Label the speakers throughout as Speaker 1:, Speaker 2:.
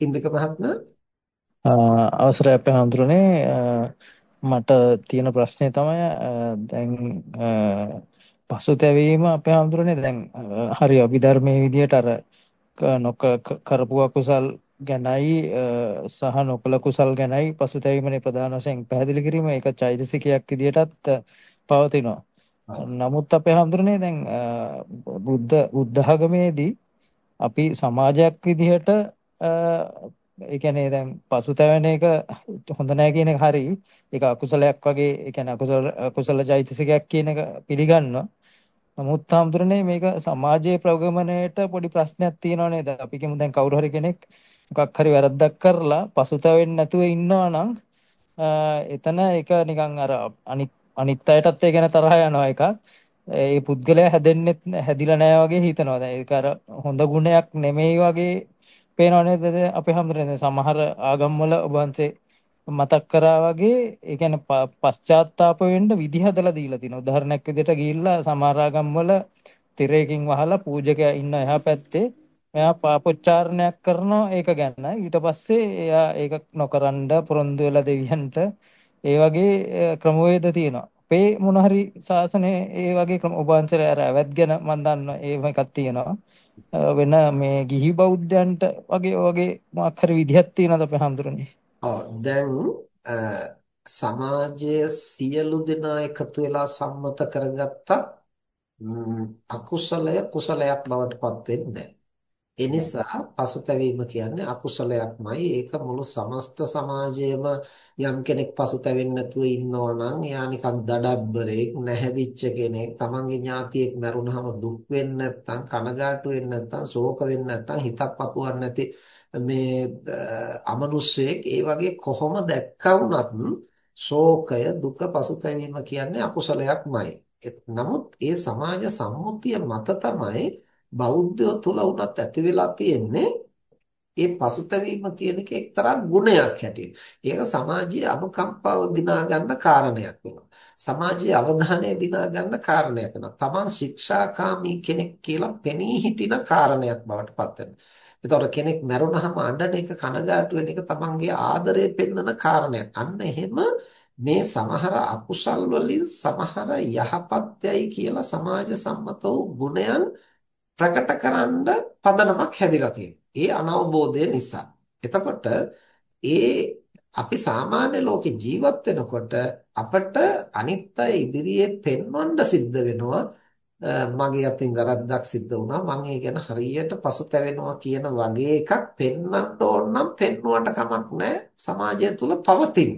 Speaker 1: ඉන්දික මහත්මයා?
Speaker 2: අවසරයි අපේ හඳුරන්නේ මට තියෙන ප්‍රශ්නේ තමයි දැන් පසුතැවීම අපේ හඳුරන්නේ දැන් හරි අභිධර්මයේ විදියට අර නොක කරපු අකුසල් ගැනයි සහ නොකල කුසල් ගැනයි පසුතැවීමනේ ප්‍රධාන වශයෙන් පැහැදිලි කිරීම. ඒක චෛතසිකයක් විදියටත් පවතිනවා. නමුත් අපේ හඳුරන්නේ දැන් බුද්ධ බුද්ධ ආගමේදී අපි සමාජයක් විදිහට ඒ කියන්නේ දැන් පසුතැවෙන එක හොඳ නැහැ කියන එක හරි. ඒක අකුසලයක් වගේ ඒ කියන්නේ අකුසල අකුසල චෛතසිකයක් කියන එක පිළිගන්නවා. නමුත් හාමුදුරනේ මේක සමාජයේ ප්‍රගමණයට පොඩි ප්‍රශ්නයක් තියෙනව නේද? අපි කියමු දැන් කවුරු හරි කෙනෙක් මොකක් හරි වැරද්දක් කරලා පසුතැවෙන්නේ නැතුව ඉන්නවා නම් එතන ඒක නිකන් අර අනිත් අනිත් අයටත් ඒ ගැන තරහ යනවා එකක්. ඒ පුද්ගලයා හැදෙන්නෙත් හැදිලා නැහැ වගේ හිතනවා. දැන් ඒක අර හොඳ ගුණයක් නෙමෙයි වගේ පේනව නේද අපේ හැමදෙරේ සමහර ආගම්වල ඔබ වහන්සේ මතක් කරා වගේ ඒ කියන්නේ පශ්චාත්තාප වෙන්න විදි හදලා දීලා තිනවා. උදාහරණයක් විදිහට ගිහිල්ලා සමහර ආගම්වල තිරයකින් වහලා පූජකයා ඉන්න එහා පැත්තේ එයා පාපොච්චාරණයක් කරනවා ඒක ගැන. ඊට පස්සේ එයා ඒක නොකරනද පොරොන්දු වෙලා දෙවියන්ට ඒ වගේ ක්‍රමවේද තියෙනවා. අපේ මොන හරි ශාසනයේ ඒ වගේ ක්‍රම ඔබ වහන්සේලා අර ඇවැත් ගැන මම දන්නවා ඒව එකක් තියෙනවා. වෙන මේ ගිහි බෞද්ධයන්ට වගේ වගේ මොකක් හරි විදිහක් තියෙනවද අපේ හැඳුරන්නේ?
Speaker 1: ඔව් දැන් සමාජයේ සියලු දෙනා එකතු වෙලා සම්මත කරගත්ත අකුසලය කුසලයක් බවට පත් වෙන්නේ ඒ නිසා පසුතැවීම කියන්නේ අකුසලයක්මයි. ඒක මුළු සමස්ත සමාජයේම යම් කෙනෙක් පසුතැවෙන්නේ නැතුව ඉන්නවා නම් එයා නිකන් දඩබ්බරෙක්, නැහැදිච්ච කෙනෙක්, තමන්ගේ ඥාතියෙක් මැරුණාම දුක් වෙන්නේ නැත්නම්, කනගාටු වෙන්නේ නැත්නම්, ශෝක වෙන්නේ නැත්නම්, හිතක් පපුවක් නැති මේ අමනුෂ්‍යයෙක් ඒ වගේ කොහොම දැක්කා වුණත් ශෝකය, දුක, පසුතැවීම කියන්නේ අකුසලයක්මයි. නමුත් ඒ සමාජ සම්මුතිය මත තමයි බෞද්ධයෝ තුල උනත් ඇති වෙලා තියෙන්නේ ඒ පසුතැවීම කියන එක එක්තරා ගුණයක් හැටියට. ඒක සමාජයේ අනුකම්පාව දිනා ගන්න කාරණයක් වෙනවා. සමාජයේ අවධානය දිනා ගන්න කාරණයක් වෙනවා. Taman ශික්ෂාකාමී කෙනෙක් කියලා පෙනී හිටින කාරණයක් බවට පත් වෙනවා. එතකොට කෙනෙක් මැරුණාම අඬන එක කනගාටු වෙන එක Tamanගේ ආදරය පෙන්වන කාරණයක්. අන්න එහෙම මේ සමහර අකුසල් වලින් සමහර යහපත්යයි කියලා සමාජ සම්මත වූ ගුණයන් ප්‍රකට කරන්න පදනමක් හැදිලා තියෙනවා. ඒ අනවබෝධය නිසා. එතකොට ඒ අපි සාමාන්‍ය ලෝකේ ජීවත් වෙනකොට අපට අනිත් අය ඉදිරියේ පෙන්වන්න සිද්ධ වෙනවා මගේ අතින් වැරද්දක් සිද්ධ වුණා මම ඒ ගැන හරියට පසුතැවෙනවා කියන වගේ එකක් පෙන්වන්න ඕන නම් පෙන්වුවට කමක් නැහැ සමාජය තුල පවතින.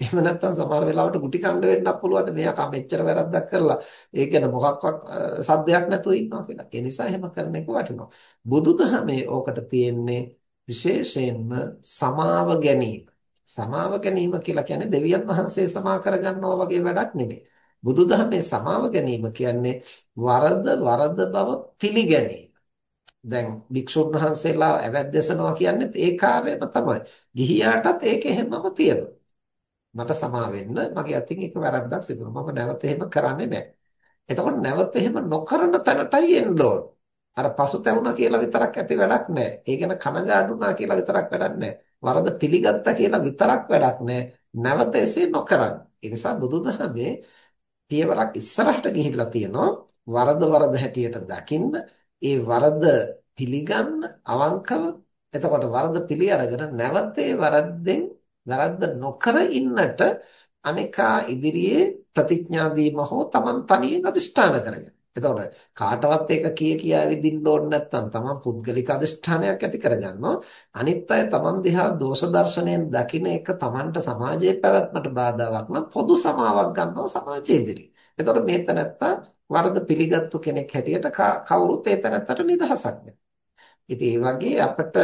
Speaker 1: එහෙම නැත්නම් සමහර වෙලාවට ගුටි කණ්ඩ වෙන්නත් පුළුවන් මෙයා මෙච්චර වැරද්දක් කරලා ඒ කියන මොකක්වත් සද්දයක් නැතුව ඉන්නවා කියලා. ඒ නිසා එහෙම කරන එක වටිනවා. බුදුදහමේ ඕකට තියෙන්නේ විශේෂයෙන්ම සමාව ගැනීම. සමාව ගැනීම කියලා කියන්නේ දෙවියන් වහන්සේ සමා කරගන්නවා වගේ වැඩක් නෙමෙයි. බුදුදහමේ සමාව ගැනීම කියන්නේ වරද වරද බව පිළිගැනීම. දැන් භික්ෂුන් වහන්සේලා ඇවැද්දසනවා කියන්නේ ඒ කාර්යම තමයි. ගිහියාටත් ඒක එහෙමම තියෙනවා. මට සමා වෙන්න මගේ අතින් එක වැරද්දක් සිදු වුණා. මම නැවත එහෙම කරන්නේ නැහැ. එතකොට නැවත එහෙම නොකරන තැනටයි එන්න ඕන. අර පසුතැවුණා කියලා විතරක් ඇති වැඩක් නැහැ. ඒ ගැන කනගාටුනා කියලා විතරක් වැඩක් නැහැ. වරද පිළිගත්තා කියලා විතරක් වැඩක් නැහැ. නැවත එසේ නොකරන්න. ඒ නිසා බුදුදහමේ පියවරක් ඉස්සරහට ගිහිල්ලා තියෙනවා. වරද වරද හැටියට දකින්න, ඒ වරද පිළිගන්න අවංකව එතකොට වරද පිළි අරගෙන නැවත ඒ වරද්දෙන් වැරද්ද නොකර ඉන්නට අනේකා ඉදිරියේ ප්‍රතිඥා දීම හෝ Taman තනියෙන් අදිෂ්ඨාන කරගෙන. එතකොට කාටවත් ඒක කිය කියා විදින්න ඕනේ නැත්නම් Taman පුද්ගලික අදිෂ්ඨානයක් ඇති කරගන්නවා. අනිත් අය Taman දිහා දෝෂ දර්ශනයෙන් දකින එක Tamanට සමාජයේ පැවැත්මට බාධාවක් නම් පොදු සමාවක් ගන්නවා සමාජයේ ඉදිරියේ. එතකොට මේ තැනත්තා වරද පිළිගත්තු කෙනෙක් හැටියට කවුරුත් ඒ තැනත්තට නිදහසක් නැහැ. ඉතින් ඒ වගේ අපිට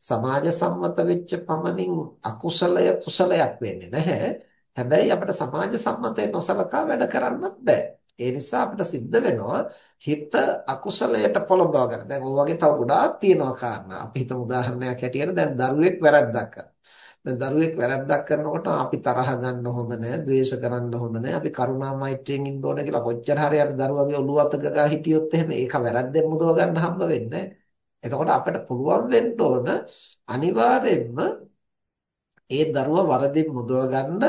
Speaker 1: සමාජ සම්මත වෙච්ච පමණින් අකුසලය කුසලයක් වෙන්නේ නැහැ. හැබැයි අපිට සමාජ සම්මතය නොසලකා වැඩ කරන්නත් බෑ. ඒ නිසා අපිට සිද්ධ වෙනවා හිත අකුසලයට පොළඹව ගන්න. දැන් ඔය වගේ තව ගොඩාක් තියෙනවා කාරණා. අපි හිතමු උදාහරණයක් හැටියට දැන් දරුවෙක් වැරද්දක් කරනවා. දැන් දරුවෙක් වැරද්දක් කරනකොට අපි තරහ ගන්න හොඳ නැහැ, ද්වේෂ කරන්න හොඳ නැහැ. අපි කරුණා මෛත්‍රියෙන් ඉන්න ඕන කියලා කොච්චර හරි අර දරුවගේ ඔළුව අත ගගා හිටියොත් එහෙම ඒක වැරද්දෙන් මුදව ගන්න හම්බ වෙන්නේ නැහැ. එතකොට අපිට පුළුවන් වෙන්න ඕන අනිවාර්යයෙන්ම ඒ දරුවා වරදින් මුදව ගන්න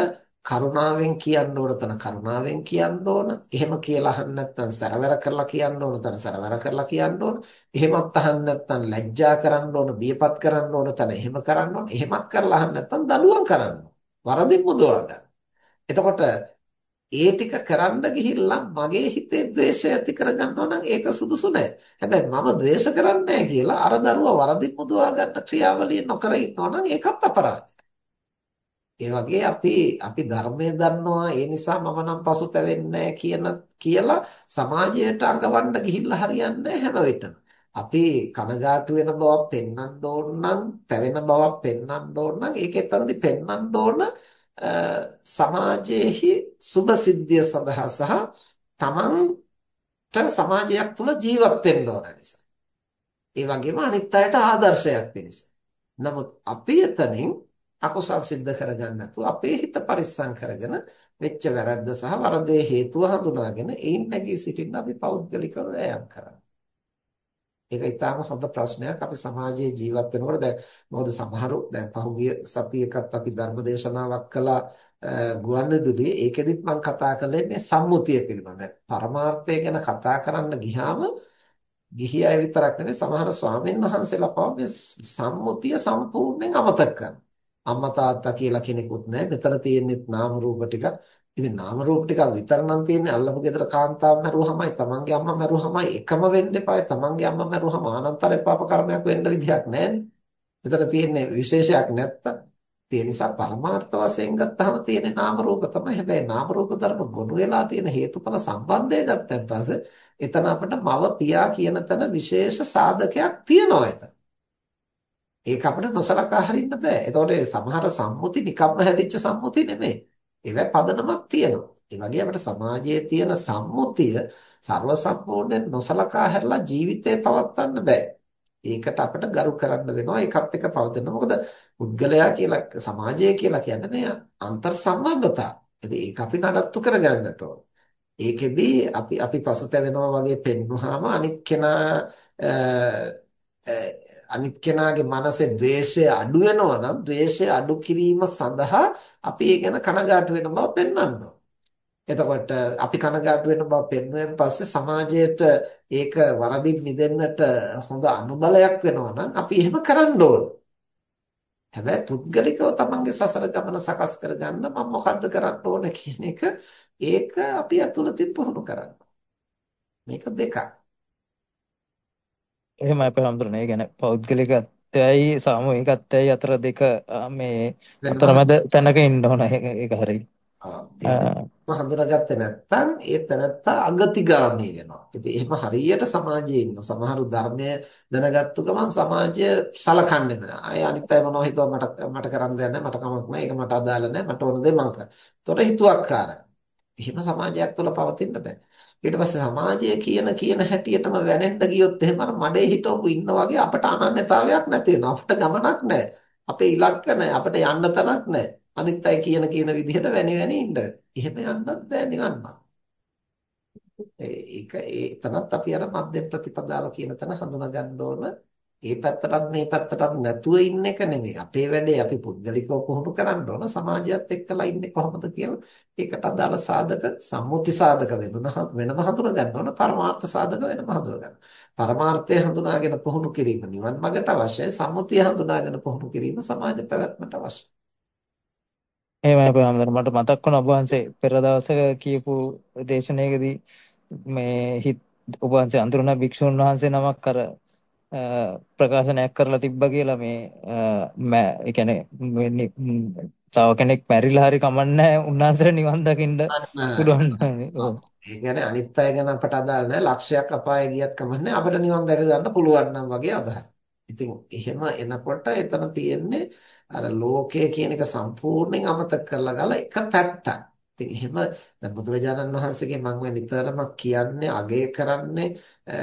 Speaker 1: කරුණාවෙන් කියන්න ඕන තන කරුණාවෙන් කියන්න ඕන. එහෙම කියලා අහන්න නැත්නම් සැරවැර කරලා කියන්න ඕන තන සැරවැර කරලා කියන්න ඕන. එහෙමත් අහන්න නැත්නම් ලැජ්ජා කරන්න ඕන, බියපත් කරන්න ඕන තන එහෙම කරන්න ඕන. එහෙමත් කරලා අහන්න නැත්නම් දඬුවම් කරන්න ඕන. වරදින් මුදවා ගන්න. එතකොට ඒ ටික කරන්න ගිහිල්ලා මගේ හිතේ ද්වේෂය ඇති කරගන්නවා නම් ඒක සුදුසු නෑ. හැබැයි මම ද්වේෂ කරන්නේ කියලා අර දරුවා වරදින් මුදවා ගන්න ක්‍රියාවලිය නොකර ඉන්නවා නම් ඒකත් අපරාධයි. ඒ වගේ අපි අපි ධර්මය දන්නවා ඒ නිසා මම නම් පසුතැවෙන්නේ කියන කියලා සමාජයට අඟවන්න ගිහිල්ලා හරියන්නේ හැම වෙලටම. අපි කනගාටු වෙන බවක් පෙන්වන්න ඕන නම්, පැවෙන බවක් පෙන්වන්න ඕන නම් ඒක එතනදි පෙන්වන්න ඕන සමාජයේහි සුභ සිද්ධිය සඳහා සහ තමන්ට සමාජයක් තුළ ජීවත් වෙන්න ඕන නිසා. ඒ වගේම අනිත් අයට ආදර්ශයක් වෙනස. නමුත් අපි එතනින් අකුසල් සිද්ධ කරගන්න නැතුව අපේ හිත පරිස්සම් කරගෙන වෙච්ච වැරද්ද සහ වරදේ හේතුව හඳුනාගෙන ඒන් නැගී සිටින්න අපි පෞද්ගලිකව වෑයම් කරනවා. ඒක ඊටාම හොඳ ප්‍රශ්නයක් අපි සමාජයේ ජීවත් වෙනකොට දැන් මොකද සමහරු දැන් පහුගිය සතියකත් අපි ධර්මදේශනාවක් කළා ගුවන්විදුලියේ ඒකෙදිත් මම කතා කළේ මේ සම්මුතිය පිළිබඳ. පරමාර්ථය ගැන කතා කරන්න ගියාම ගිහි අය විතරක් නෙවෙයි සමහර ස්වාමීන් වහන්සේලා පවා මේ සම්මුතිය සම්පූර්ණයෙන් අමතක කරනවා. අම්මා තාත්තා කියලා කෙනෙකුත් නැහැ. මෙතන තියෙන්නේ නාම රූප ටික. ඉතින් නාම රූප ටික විතරනම් තියෙන්නේ අල්ලපු ගෙදර කාන්තාව මරුවමයි, තමන්ගේ අම්මා මරුවමයි එකම වෙන්න එපායි. තමන්ගේ අම්මා මරුවම ආනන්තර පාප කර්මයක් වෙන්න විදිහක් නැහැ. මෙතන තියෙන්නේ විශේෂයක් නැත්තම්. ඒ නිසා පරමාර්ථ වශයෙන් ගත්තාම තියෙන්නේ නාම රූප තමයි. හැබැයි නාම රූප ධර්ම ගොනු වෙලා තියෙන හේතුඵල සම්බන්ධය ගත්තන් පස්සේ එතන අපිට මව පියා කියන තැන විශේෂ සාධකයක් තියෙනවා එතන. ඒක අපිට නොසලකා හරින්න බෑ. එතකොට සමහර සම්මුති නිකම්ම හැදිච්ච සම්මුති නෙමෙයි. ඒවැ පදනමක් තියෙනවා. ඒ වගේ අපිට සමාජයේ තියෙන සම්මුතිය ਸਰව සම්පූර්ණයෙන් නොසලකා හැරලා ජීවිතේ පවත්වන්න බෑ. ඒකට අපිට ගරු කරන්න වෙනවා. ඒකත් එක්ක පවතින. මොකද පුද්ගලයා කියලා සමාජය කියලා කියන්නේ මේ අන්තර් සම්බන්ධතා. ඉතින් ඒක අපි නඩත්තු කරගන්නට ඕන. ඒකෙදි අපි අපි පසුතැවෙනවා වගේ පෙන්වුවාම අනිත් කෙනා අනිත් කෙනාගේ මනසේ ද්වේෂය අඩු වෙනවා නම් ද්වේෂය අඩු කිරීම සඳහා අපි ඒ ගැන කනගාටු වෙන බව පෙන්වන්න එතකොට අපි කනගාටු වෙන බව පෙන්වුවෙන් පස්සේ සමාජයට ඒක වරදින් නිදෙන්නට හොඳ අනුබලයක් වෙනවා නම් අපි එහෙම කරන්න ඕන. හැබැයි පුද්ගලිකව තමන්ගේ සසර ගමන සකස් කරගන්න මම මොකද්ද කරන්න ඕන කියන එක ඒක අපි අතුලතින් පුහුණු කරන්න. මේක දෙකක්.
Speaker 2: එහෙමයි අපේ. ඒ කියන්නේ පෞද්ගලිකත්වයයි සාමූහිකත්වයයි අතර දෙක මේ අතරමැද තැනක ඉන්න ඕන. ඒක හරියි.
Speaker 1: ආ හඳුනාගත්තේ නැත්නම් ඒ තැනත්තා අගතිගාමී වෙනවා. ඉතින් එහෙම හරියට සමාජයේ ඉන්න සමහරු ධර්මය දැනගත්තු ගමන් සමාජය සලකන්නේ නැහැ. අය අනිත් අය මොනවා හිතුවා මට මට කරන්න දෙයක් නැහැ. මට කමක් නැහැ. ඒක මට අදාළ නැහැ. මට ඕන දේ මම කරා. ඒතකොට හිතුවක්කාරයි. එහෙම සමාජයක් තුළ පවතින්න බෑ. ඊට පස්සේ සමාජය කියන කියන හැටියටම වැනෙන්න ගියොත් එහෙම අර මඩේ හිටවපු ඉන්න වගේ අපට අනන්‍යතාවයක් නැති වෙනවා. අපිට ගමනක් නැහැ. අපේ ඉලක්ක නැහැ. අපිට යන්න තැනක් නැහැ. අනිත් අය කියන කියන විදිහට වැනි වැනි ඉන්න. එහෙම යන්නත් බෑ නිවන් මාර්ග. ඒක ඒ තනත් අපි අර මධ්‍යම ප්‍රතිපදාව කියන තැන හඳුනා ගන්න ඕන. ඒ පැත්තටත් මේ පැත්තටත් නැතුව ඉන්න එක නෙමෙයි. අපේ වැඩේ අපි පුද්ගලිකව පුහුණු කරන්න ඕන. සමාජයත් එක්කලා ඉන්නේ කොහොමද කියලා ඒකට අදාළ සාධක සම්මුති සාධක වෙනුන වෙනම හඳුනා ගන්න ඕන. පරමාර්ථ සාධක වෙනම හඳුනා ගන්න. පරමාර්ථය හඳුනාගෙන පුහුණු කිරීම නිවන් මාර්ගට අවශ්‍යයි. සම්මුතිය හඳුනාගෙන පුහුණු කිරීම සමාජ පැවැත්මට අවශ්‍යයි.
Speaker 2: එහෙමයි අපේ හැමදාම මට මතක් වුණා ඔබ වහන්සේ පෙර දවසක කියපු දේශනාවකදී මේ හිත ඔබ වහන්සේ අඳුරන භික්ෂුන් වහන්සේ නමක් අර ප්‍රකාශනයක් කරලා තිබ්බා කියලා මේ මෑ ඒ කියන්නේ තව කෙනෙක් මැරිලා හරි කමන්නේ උන්වහන්සේට නිවන් දකින්න පුළුවන්.
Speaker 1: ඒ කියන්නේ අනිත් අය ගැන අපට අදාළ නැහැ. ලක්ෂයක් අපායේ ගියත් කමන්නේ අපිට නිවන් දැක ගන්න පුළුවන් නම් වගේ අදහස්. ඉතින් එහෙම එනකොට එතන තියෙන්නේ අර ලෝකය කියන එක සම්පූර්ණයෙන් අමතක කරලා ගාලා එක පැත්තක්. ඉතින් එහෙම දැන් බුදුරජාණන් වහන්සේගේ මම නිතරම කියන්නේ අගය කරන්නේ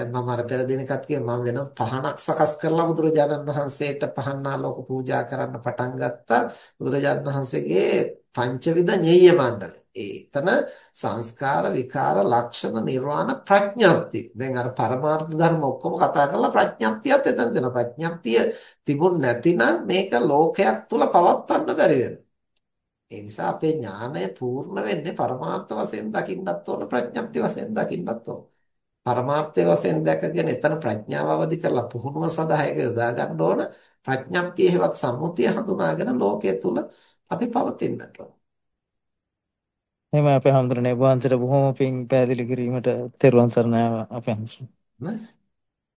Speaker 1: මම අර පෙර දිනකත් කිව්වා මම වෙන පහනක් සකස් කරලා බුදුරජාණන් වහන්සේට පහන් ආලෝක පූජා කරන්න පටන් ගත්තා බුදුරජාණන් වහන්සේගේ පංචවිධ ඤෙය්‍ය මණ්ඩලය. ඒතන සංස්කාර විකාර ලක්ෂණ නිර්වාණ ප්‍රඥාප්තිය. දැන් අර පරමාර්ථ ධර්ම ඔක්කොම කතා කරලා ප්‍රඥාප්තියත් එතන දෙනවා. ප්‍රඥාප්තිය තිබුණ නැතිනම් මේක ලෝකයක් තුල පවත්වන්න බැරි වෙනවා. ඒ නිසා අපේ ඥානය පූර්ණ වෙන්නේ පරමාර්ථ වශයෙන් දකින්නත් ඕන ප්‍රඥප්ති වශයෙන් දකින්නත් ඕන. පරමාර්ථය වශයෙන් දැකගෙන එතන ප්‍රඥාව අවදි කරලා පුහුණුව සඳහා ඒක යොදා ගන්න ඕන. ප්‍රඥප්තිය හේවත් සම්මුතිය හඳුනාගෙන ලෝකයේ තුල අපි පවතින්නට ඕන.
Speaker 2: එහෙම අපේ හැඳුනනේ වහන්සේට බොහොම පිං පැහැදිලි කිරීමට තෙරුවන් සරණයි අපේ හැඳුනනේ.